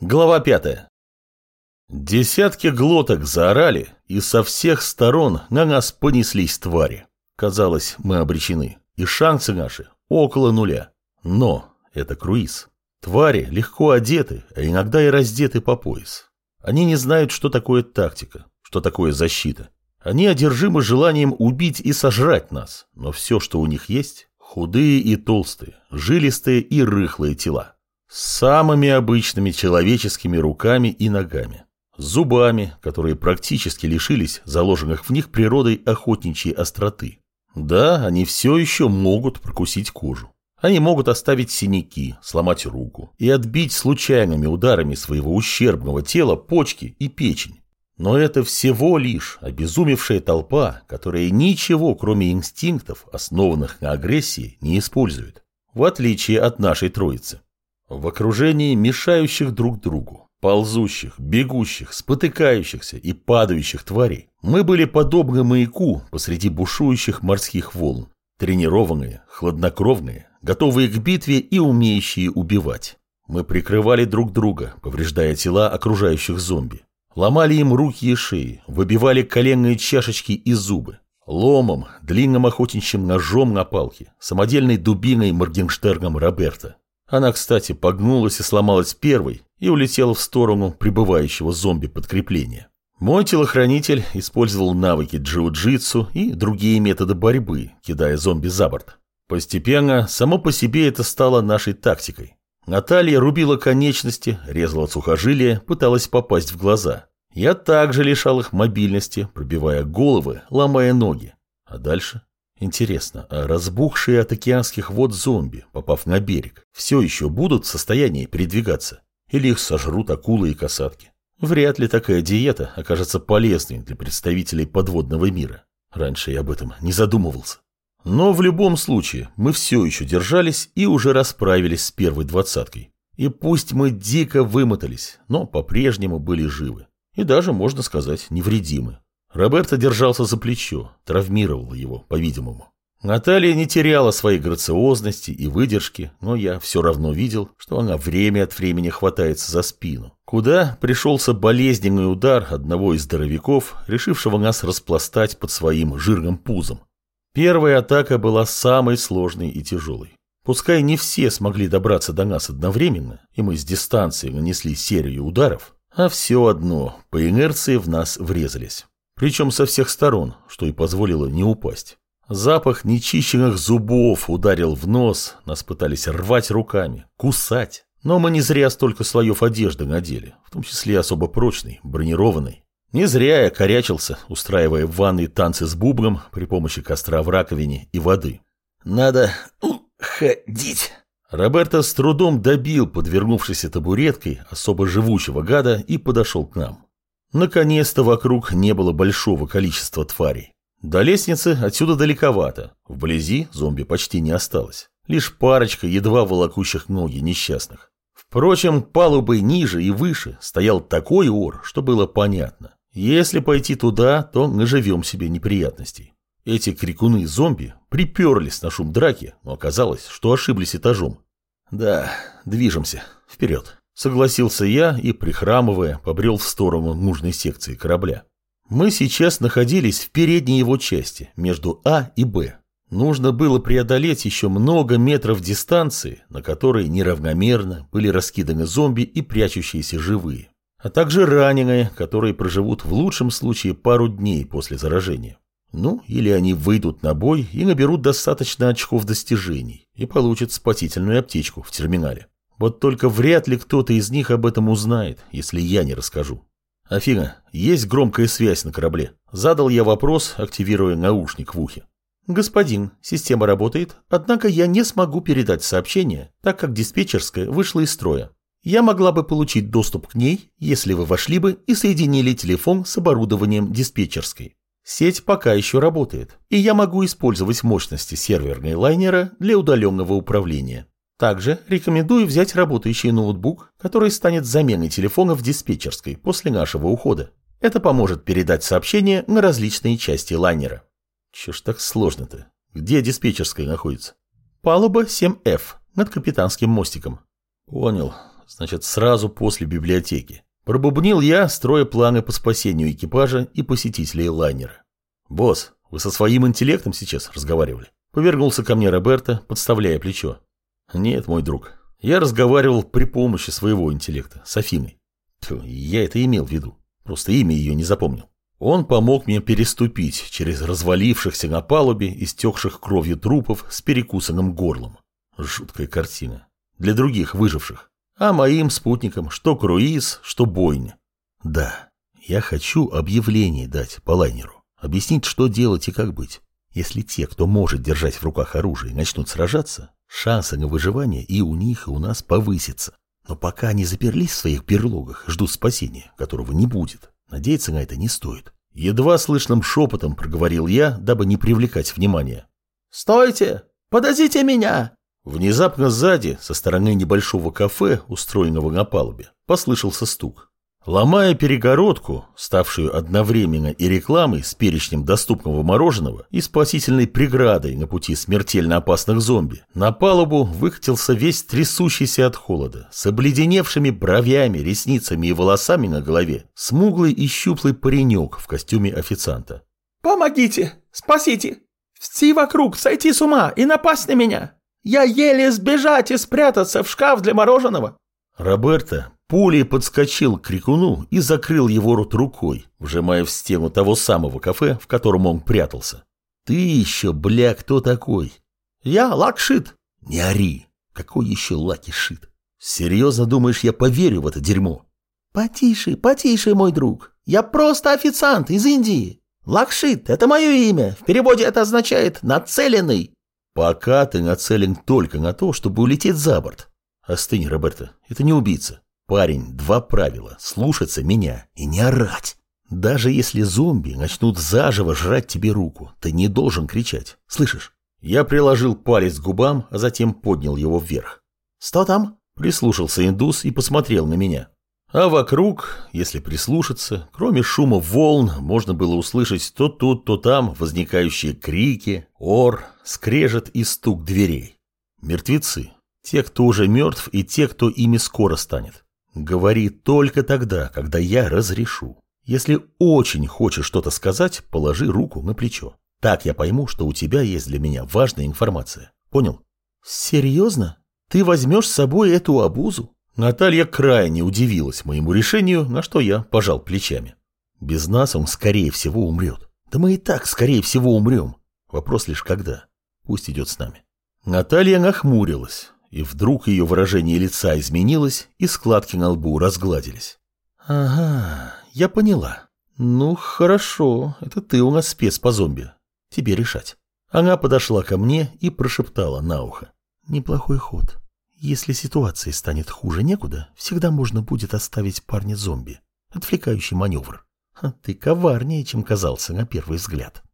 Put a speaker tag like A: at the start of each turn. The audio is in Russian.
A: Глава пятая. Десятки глоток заорали, и со всех сторон на нас понеслись твари. Казалось, мы обречены, и шансы наши около нуля. Но это круиз. Твари легко одеты, а иногда и раздеты по пояс. Они не знают, что такое тактика, что такое защита. Они одержимы желанием убить и сожрать нас, но все, что у них есть, худые и толстые, жилистые и рыхлые тела. Самыми обычными человеческими руками и ногами. Зубами, которые практически лишились заложенных в них природой охотничьей остроты. Да, они все еще могут прокусить кожу. Они могут оставить синяки, сломать руку и отбить случайными ударами своего ущербного тела почки и печень. Но это всего лишь обезумевшая толпа, которая ничего, кроме инстинктов, основанных на агрессии, не использует. В отличие от нашей троицы. В окружении мешающих друг другу, ползущих, бегущих, спотыкающихся и падающих тварей, мы были подобны маяку посреди бушующих морских волн, тренированные, хладнокровные, готовые к битве и умеющие убивать. Мы прикрывали друг друга, повреждая тела окружающих зомби. Ломали им руки и шеи, выбивали коленные чашечки и зубы. Ломом, длинным охотничьим ножом на палке, самодельной дубиной Моргенштерном Роберта. Она, кстати, погнулась и сломалась первой и улетела в сторону прибывающего зомби-подкрепления. Мой телохранитель использовал навыки джиу-джитсу и другие методы борьбы, кидая зомби за борт. Постепенно, само по себе это стало нашей тактикой. Наталья рубила конечности, резала сухожилия, пыталась попасть в глаза. Я также лишал их мобильности, пробивая головы, ломая ноги. А дальше? Интересно, а разбухшие от океанских вод зомби, попав на берег, все еще будут в состоянии передвигаться? Или их сожрут акулы и касатки? Вряд ли такая диета окажется полезной для представителей подводного мира. Раньше я об этом не задумывался. Но в любом случае мы все еще держались и уже расправились с первой двадцаткой. И пусть мы дико вымотались, но по-прежнему были живы. И даже, можно сказать, невредимы. Роберто держался за плечо, травмировал его, по-видимому. Наталья не теряла своей грациозности и выдержки, но я все равно видел, что она время от времени хватается за спину, куда пришелся болезненный удар одного из здоровяков, решившего нас распластать под своим жирным пузом. Первая атака была самой сложной и тяжелой. Пускай не все смогли добраться до нас одновременно, и мы с дистанции нанесли серию ударов, а все одно по инерции в нас врезались. Причем со всех сторон, что и позволило не упасть. Запах нечищенных зубов ударил в нос, нас пытались рвать руками, кусать. Но мы не зря столько слоев одежды надели, в том числе особо прочной, бронированной. Не зря я корячился, устраивая в ванной танцы с бубном при помощи костра в раковине и воды. «Надо уходить!» Роберто с трудом добил подвернувшейся табуреткой особо живучего гада и подошел к нам. Наконец-то вокруг не было большого количества тварей. До лестницы отсюда далековато, вблизи зомби почти не осталось. Лишь парочка едва волокущих ноги несчастных. Впрочем, палубой ниже и выше стоял такой ор, что было понятно. Если пойти туда, то наживем себе неприятностей. Эти крикуны-зомби приперлись на шум драки, но оказалось, что ошиблись этажом. Да, движемся. Вперед. Согласился я и, прихрамывая, побрел в сторону нужной секции корабля. Мы сейчас находились в передней его части, между А и Б. Нужно было преодолеть еще много метров дистанции, на которой неравномерно были раскиданы зомби и прячущиеся живые, а также раненые, которые проживут в лучшем случае пару дней после заражения. Ну, или они выйдут на бой и наберут достаточно очков достижений и получат спасительную аптечку в терминале. Вот только вряд ли кто-то из них об этом узнает, если я не расскажу. Афина, есть громкая связь на корабле? Задал я вопрос, активируя наушник в ухе. Господин, система работает, однако я не смогу передать сообщение, так как диспетчерская вышла из строя. Я могла бы получить доступ к ней, если вы вошли бы и соединили телефон с оборудованием диспетчерской. Сеть пока еще работает, и я могу использовать мощности серверной лайнера для удаленного управления. Также рекомендую взять работающий ноутбук, который станет заменой телефона в диспетчерской после нашего ухода. Это поможет передать сообщения на различные части лайнера. Чё ж так сложно-то? Где диспетчерская находится? Палуба 7F, над капитанским мостиком. Понял. значит, сразу после библиотеки. Пробубнил я, строя планы по спасению экипажа и посетителей лайнера. «Босс, вы со своим интеллектом сейчас разговаривали?» Повернулся ко мне Роберто, подставляя плечо. «Нет, мой друг, я разговаривал при помощи своего интеллекта с Афиной. Тьфу, я это имел в виду, просто имя ее не запомнил. Он помог мне переступить через развалившихся на палубе истекших кровью трупов с перекусанным горлом. Жуткая картина. Для других выживших. А моим спутникам что круиз, что бойня. Да, я хочу объявление дать по лайнеру. Объяснить, что делать и как быть. Если те, кто может держать в руках оружие, начнут сражаться, шансы на выживание и у них, и у нас повысятся. Но пока они заперлись в своих берлогах, ждут спасения, которого не будет. Надеяться на это не стоит. Едва слышным шепотом проговорил я, дабы не привлекать внимания.
B: «Стойте! Подождите меня!»
A: Внезапно сзади, со стороны небольшого кафе, устроенного на палубе, послышался стук. Ломая перегородку, ставшую одновременно и рекламой с перечнем доступного мороженого и спасительной преградой на пути смертельно опасных зомби, на палубу выкатился весь трясущийся от холода, с обледеневшими бровями, ресницами и волосами на голове, смуглый и щуплый паренек в костюме официанта.
B: «Помогите! Спасите! Все вокруг сойти с ума и напасть на меня! Я еле сбежать и спрятаться в шкаф для мороженого!»
A: Роберто пулей подскочил к крикуну и закрыл его рот рукой, вжимая в стену того самого кафе, в котором он прятался. «Ты еще, бля, кто такой?»
B: «Я Лакшит».
A: «Не ори. Какой еще Lucky shit? Серьезно думаешь, я поверю в это дерьмо?»
B: «Потише, потише, мой друг. Я просто официант из Индии. Лакшит – это мое имя. В переводе это означает «нацеленный».
A: «Пока ты нацелен только на то, чтобы улететь за борт. Остынь, Роберто, это не убийца. Парень, два правила – слушаться меня и не орать. Даже если зомби начнут заживо жрать тебе руку, ты не должен кричать. Слышишь? Я приложил палец к губам, а затем поднял его вверх.
B: «Что там?»
A: Прислушался индус и посмотрел на меня. А вокруг, если прислушаться, кроме шума волн, можно было услышать то тут, то там возникающие крики, ор, скрежет и стук дверей. Мертвецы. Те, кто уже мертв, и те, кто ими скоро станет. Говори только тогда, когда я разрешу. Если очень хочешь что-то сказать, положи руку на плечо. Так я пойму, что у тебя есть для меня важная информация. Понял?
B: Серьезно? Ты возьмешь с собой эту обузу?
A: Наталья крайне удивилась моему решению, на что я пожал плечами. Без нас он, скорее всего, умрет. Да мы и так, скорее всего, умрем. Вопрос лишь когда. Пусть идет с нами. Наталья нахмурилась, и вдруг ее выражение лица изменилось, и складки на лбу разгладились. «Ага, я поняла. Ну, хорошо, это ты у нас спец по зомби. Тебе решать». Она подошла ко мне и прошептала на ухо. «Неплохой ход. Если ситуация станет хуже некуда, всегда можно будет оставить парня-зомби. Отвлекающий маневр. Ты коварнее, чем казался на первый взгляд».